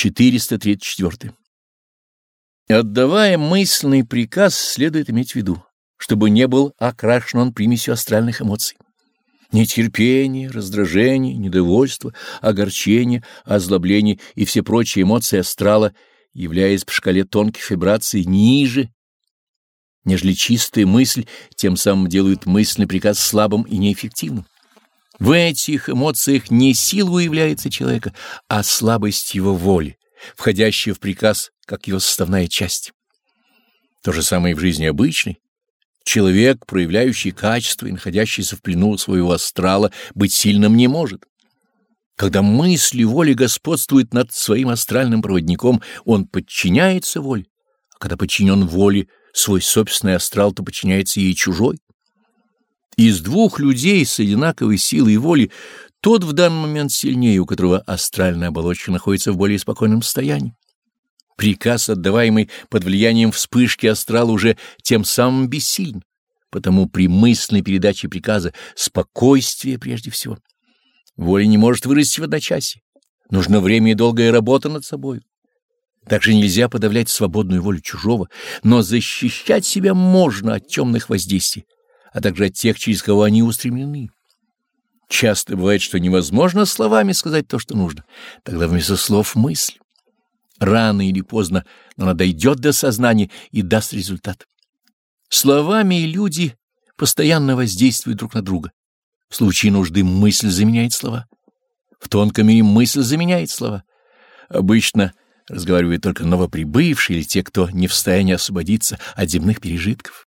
434. Отдавая мысленный приказ, следует иметь в виду, чтобы не был окрашен он примесью астральных эмоций. Нетерпение, раздражение, недовольство, огорчение, озлобление и все прочие эмоции астрала, являясь по шкале тонких вибраций ниже, нежели чистая мысль, тем самым делают мысленный приказ слабым и неэффективным. В этих эмоциях не сила уявляется человека, а слабость его воли, входящая в приказ как его составная часть. То же самое и в жизни обычной. Человек, проявляющий качество и находящийся в плену своего астрала, быть сильным не может. Когда мысли воли господствуют над своим астральным проводником, он подчиняется воле, а когда подчинен воле свой собственный астрал, то подчиняется ей чужой. Из двух людей с одинаковой силой воли тот в данный момент сильнее, у которого астральная оболочка находится в более спокойном состоянии. Приказ, отдаваемый под влиянием вспышки астрала, уже тем самым бессилен, потому при мысленной передаче приказа спокойствие прежде всего. Воля не может вырасти в одночасье. Нужно время и долгая работа над собой. Также нельзя подавлять свободную волю чужого, но защищать себя можно от темных воздействий а также от тех, через кого они устремлены. Часто бывает, что невозможно словами сказать то, что нужно. Тогда вместо слов мысль. Рано или поздно, но она дойдет до сознания и даст результат. Словами люди постоянно воздействуют друг на друга. В случае нужды мысль заменяет слова. В тонком мире мысль заменяет слова. Обычно разговаривают только новоприбывшие или те, кто не в состоянии освободиться от земных пережитков.